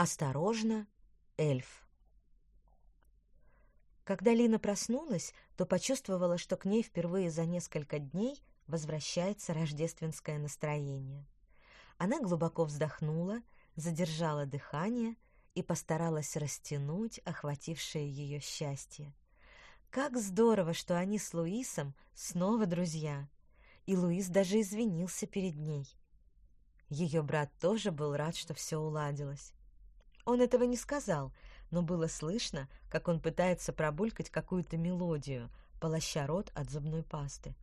Осторожно, эльф. Когда Лина проснулась, то почувствовала, что к ней впервые за несколько дней возвращается рождественское настроение. Она глубоко вздохнула, задержала дыхание и постаралась растянуть охватившее ее счастье. Как здорово, что они с Луисом снова друзья, и Луис даже извинился перед ней. Ее брат тоже был рад, что все уладилось. Он этого не сказал, но было слышно, как он пытается пробулькать какую-то мелодию, полоща рот от зубной пасты.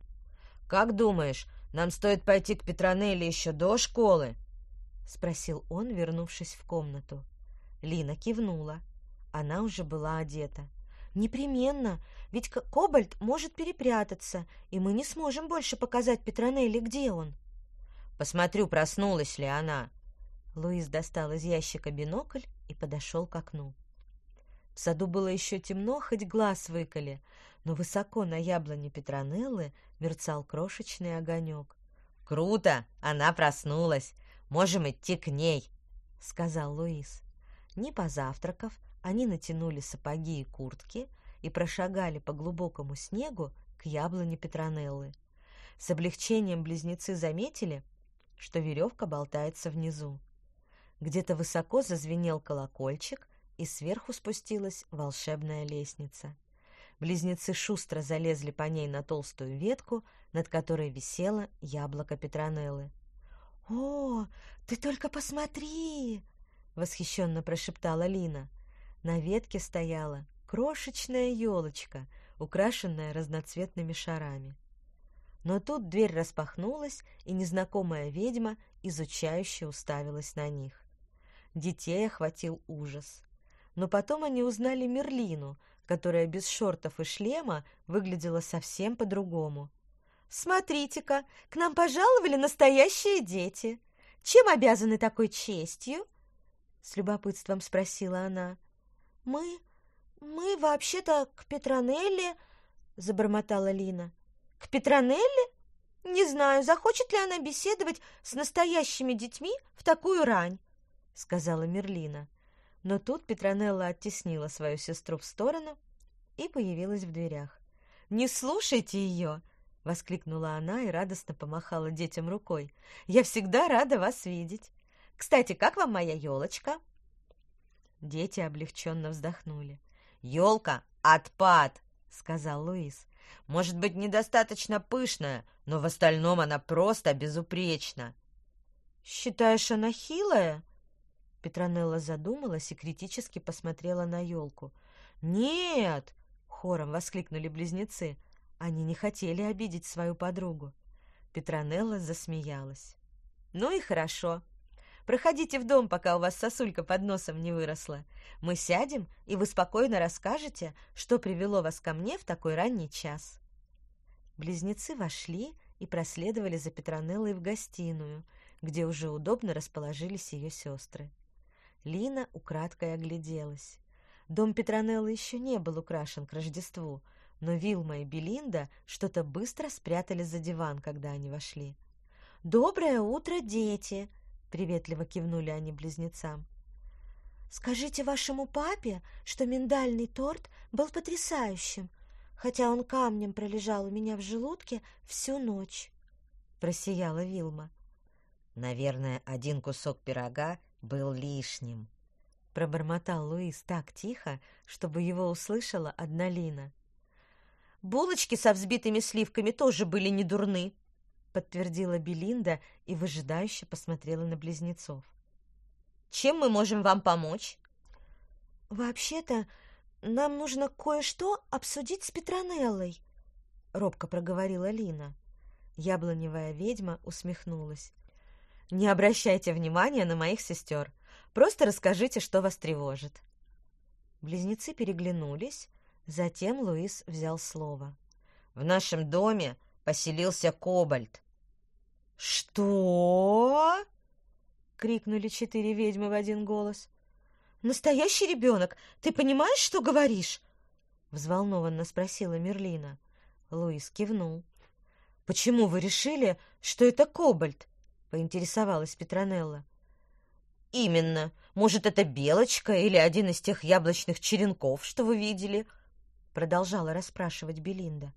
«Как думаешь, нам стоит пойти к Петронелле еще до школы?» — спросил он, вернувшись в комнату. Лина кивнула. Она уже была одета. «Непременно, ведь Кобальт может перепрятаться, и мы не сможем больше показать Петронелле, где он». «Посмотрю, проснулась ли она», Луис достал из ящика бинокль и подошел к окну. В саду было еще темно, хоть глаз выколи, но высоко на яблоне Петронеллы мерцал крошечный огонек. «Круто! Она проснулась! Можем идти к ней!» — сказал Луис. Не позавтракав, они натянули сапоги и куртки и прошагали по глубокому снегу к яблоне Петронеллы. С облегчением близнецы заметили, что веревка болтается внизу. Где-то высоко зазвенел колокольчик, и сверху спустилась волшебная лестница. Близнецы шустро залезли по ней на толстую ветку, над которой висело яблоко Петронеллы. «О, ты только посмотри!» — восхищенно прошептала Лина. На ветке стояла крошечная елочка, украшенная разноцветными шарами. Но тут дверь распахнулась, и незнакомая ведьма изучающе уставилась на них. Детей охватил ужас. Но потом они узнали Мерлину, которая без шортов и шлема выглядела совсем по-другому. «Смотрите-ка, к нам пожаловали настоящие дети. Чем обязаны такой честью?» С любопытством спросила она. «Мы... мы вообще-то к Петронелле...» Забормотала Лина. «К Петронелле? Не знаю, захочет ли она беседовать с настоящими детьми в такую рань сказала Мерлина. Но тут Петронелла оттеснила свою сестру в сторону и появилась в дверях. «Не слушайте ее!» — воскликнула она и радостно помахала детям рукой. «Я всегда рада вас видеть. Кстати, как вам моя елочка?» Дети облегченно вздохнули. «Елка — отпад!» — сказал Луис. «Может быть, недостаточно пышная, но в остальном она просто безупречна». «Считаешь, она хилая?» Петронелла задумалась и критически посмотрела на елку. «Нет!» — хором воскликнули близнецы. Они не хотели обидеть свою подругу. Петронелла засмеялась. «Ну и хорошо. Проходите в дом, пока у вас сосулька под носом не выросла. Мы сядем, и вы спокойно расскажете, что привело вас ко мне в такой ранний час». Близнецы вошли и проследовали за Петронеллой в гостиную, где уже удобно расположились ее сестры. Лина украдкой огляделась. Дом Петронеллы еще не был украшен к Рождеству, но Вилма и Белинда что-то быстро спрятали за диван, когда они вошли. «Доброе утро, дети!» — приветливо кивнули они близнецам. «Скажите вашему папе, что миндальный торт был потрясающим, хотя он камнем пролежал у меня в желудке всю ночь», — просияла Вилма. «Наверное, один кусок пирога был лишним. Пробормотал Луис так тихо, чтобы его услышала одна Лина. «Булочки со взбитыми сливками тоже были не дурны», подтвердила Белинда и выжидающе посмотрела на близнецов. «Чем мы можем вам помочь?» «Вообще-то нам нужно кое-что обсудить с Петронеллой», робко проговорила Лина. Яблоневая ведьма усмехнулась. Не обращайте внимания на моих сестер. Просто расскажите, что вас тревожит. Близнецы переглянулись, затем Луис взял слово. В нашем доме поселился кобальт. Что? крикнули четыре ведьмы в один голос. Настоящий ребенок, ты понимаешь, что говоришь? взволнованно спросила Мерлина. Луис кивнул. Почему вы решили, что это кобальт? Поинтересовалась Петронелла. Именно. Может, это белочка или один из тех яблочных черенков, что вы видели?» Продолжала расспрашивать Белинда.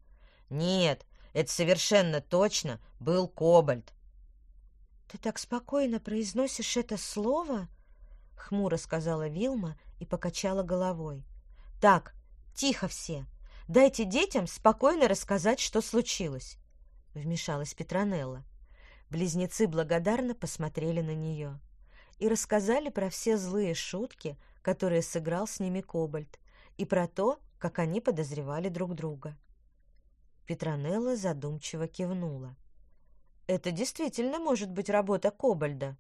«Нет, это совершенно точно был кобальт». «Ты так спокойно произносишь это слово?» Хмуро сказала Вилма и покачала головой. «Так, тихо все. Дайте детям спокойно рассказать, что случилось», — вмешалась Петронелла. Близнецы благодарно посмотрели на нее и рассказали про все злые шутки, которые сыграл с ними Кобальт, и про то, как они подозревали друг друга. Петронелла задумчиво кивнула. «Это действительно может быть работа Кобальда».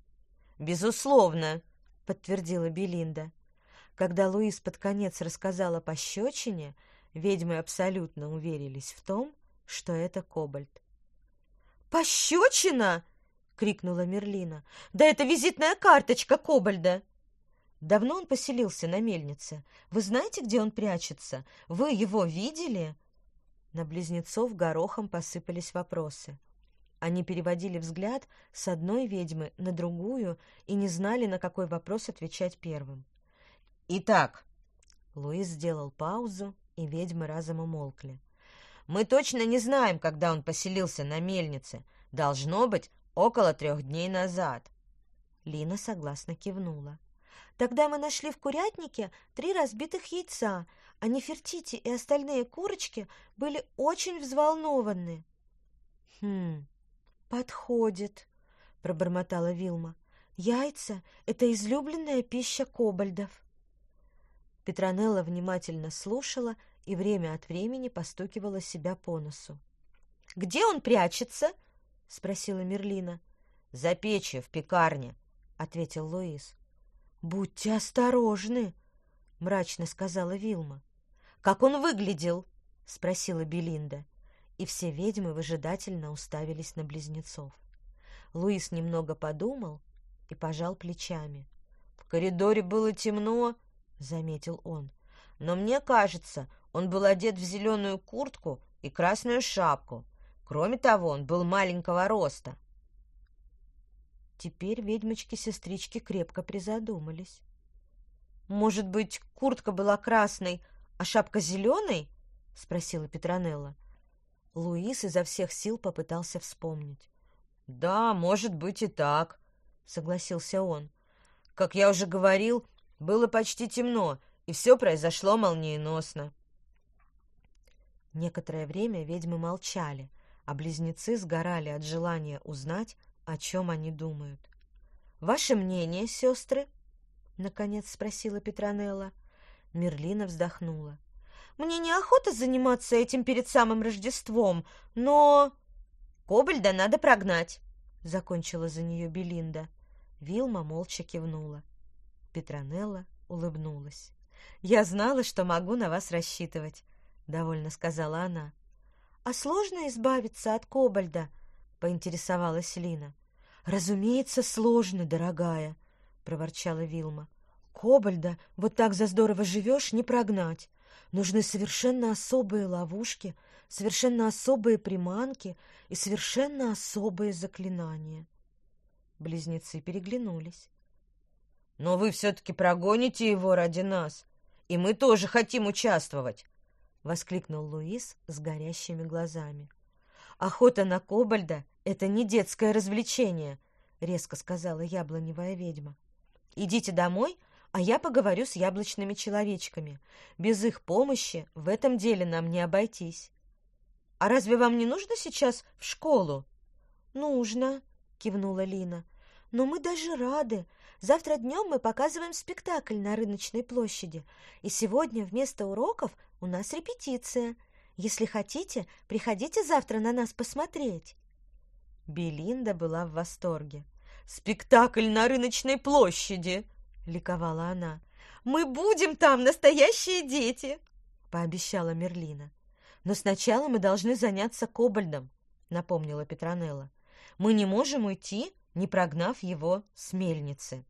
«Безусловно», — подтвердила Белинда. Когда Луис под конец рассказала о пощечине, ведьмы абсолютно уверились в том, что это Кобальд. «Пощечина!» — крикнула Мерлина. «Да это визитная карточка Кобальда!» «Давно он поселился на мельнице. Вы знаете, где он прячется? Вы его видели?» На близнецов горохом посыпались вопросы. Они переводили взгляд с одной ведьмы на другую и не знали, на какой вопрос отвечать первым. «Итак», — Луис сделал паузу, и ведьмы разом умолкли. Мы точно не знаем, когда он поселился на мельнице. Должно быть, около трех дней назад. Лина согласно кивнула. Тогда мы нашли в курятнике три разбитых яйца, а Нефертити и остальные курочки были очень взволнованы. «Хм, подходит», — пробормотала Вилма. «Яйца — это излюбленная пища кобальдов». Петронелла внимательно слушала и время от времени постукивала себя по носу. «Где он прячется?» — спросила Мерлина. «За печью, в пекарне», — ответил Луис. «Будьте осторожны», — мрачно сказала Вилма. «Как он выглядел?» — спросила Белинда. И все ведьмы выжидательно уставились на близнецов. Луис немного подумал и пожал плечами. «В коридоре было темно», — заметил он. «Но мне кажется, он был одет в зеленую куртку и красную шапку. Кроме того, он был маленького роста. Теперь ведьмочки-сестрички крепко призадумались. «Может быть, куртка была красной, а шапка зеленой?» — спросила Петронелла. Луис изо всех сил попытался вспомнить. «Да, может быть и так», — согласился он. «Как я уже говорил, было почти темно, и все произошло молниеносно». Некоторое время ведьмы молчали, а близнецы сгорали от желания узнать, о чем они думают. «Ваше мнение, сестры?» — наконец спросила Петронелла. Мерлина вздохнула. «Мне неохота заниматься этим перед самым Рождеством, но...» «Кобальда надо прогнать», — закончила за нее Белинда. Вилма молча кивнула. Петронелла улыбнулась. «Я знала, что могу на вас рассчитывать довольно сказала она. А сложно избавиться от кобальда? поинтересовалась Лина. Разумеется, сложно, дорогая, проворчала Вилма. Кобальда вот так за здорово живешь не прогнать. Нужны совершенно особые ловушки, совершенно особые приманки и совершенно особые заклинания. Близнецы переглянулись. «Но вы все-таки прогоните его ради нас, и мы тоже хотим участвовать», — воскликнул Луис с горящими глазами. «Охота на кобальда — это не детское развлечение», — резко сказала яблоневая ведьма. «Идите домой, а я поговорю с яблочными человечками. Без их помощи в этом деле нам не обойтись». «А разве вам не нужно сейчас в школу?» «Нужно», — кивнула Лина. «Но мы даже рады. Завтра днем мы показываем спектакль на рыночной площади, и сегодня вместо уроков у нас репетиция. Если хотите, приходите завтра на нас посмотреть». Белинда была в восторге. «Спектакль на рыночной площади!» — ликовала она. «Мы будем там, настоящие дети!» — пообещала Мерлина. «Но сначала мы должны заняться Кобальдом», — напомнила Петронелла. «Мы не можем уйти, не прогнав его с мельницы».